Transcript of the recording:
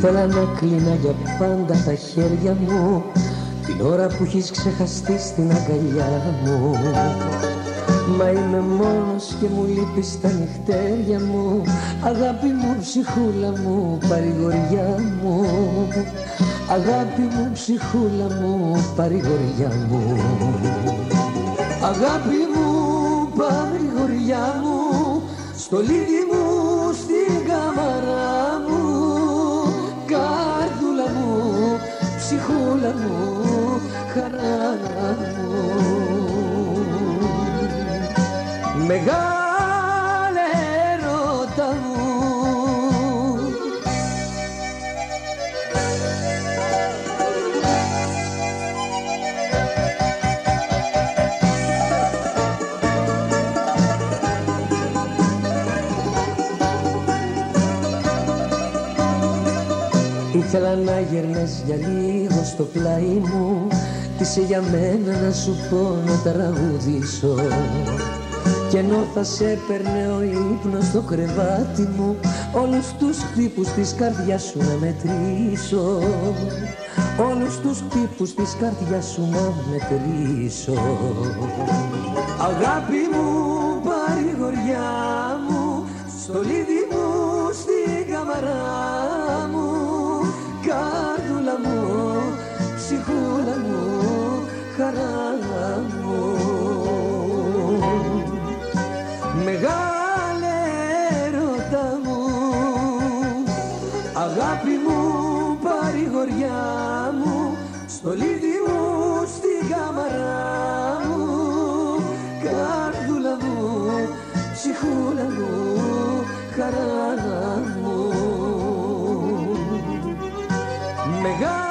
Ήθελα να κλείνα για πάντα τα χέρια μου την ώρα που έχεις ξεχαστεί στην αγκαλιά μου. Μα είμαι μόνος και μου λείπεις τα νυχτέρια μου Αγάπη μου ψυχούλα μου παρηγοριά μου. Αγάπη μου ψυχούλα μου παρηγοριά μου. Αγάπη μου παρηγοριά μου Στο λίδι μου ψυχούλα μου χαρά μου. Μεγάλε Ήθελα να γυρνές για λίγο στο πλάι μου. Τι είσαι για μένα να σου πω να τραγουδήσω. Κι ενώ θα σε παίρνε ο ύπνος στο κρεβάτι μου Όλους τους χτύπους της καρδιάς σου να μετρήσω. Όλους τους χτύπους της καρδιάς σου να μετρήσω. Αγάπη μου παρηγοριά μου Στο λίδι μου γοριά μου στο λίδι μου στην καμαρά μου. Καρδούλα μου, ψυχούλα μου, χαρά μου. Μεγάλη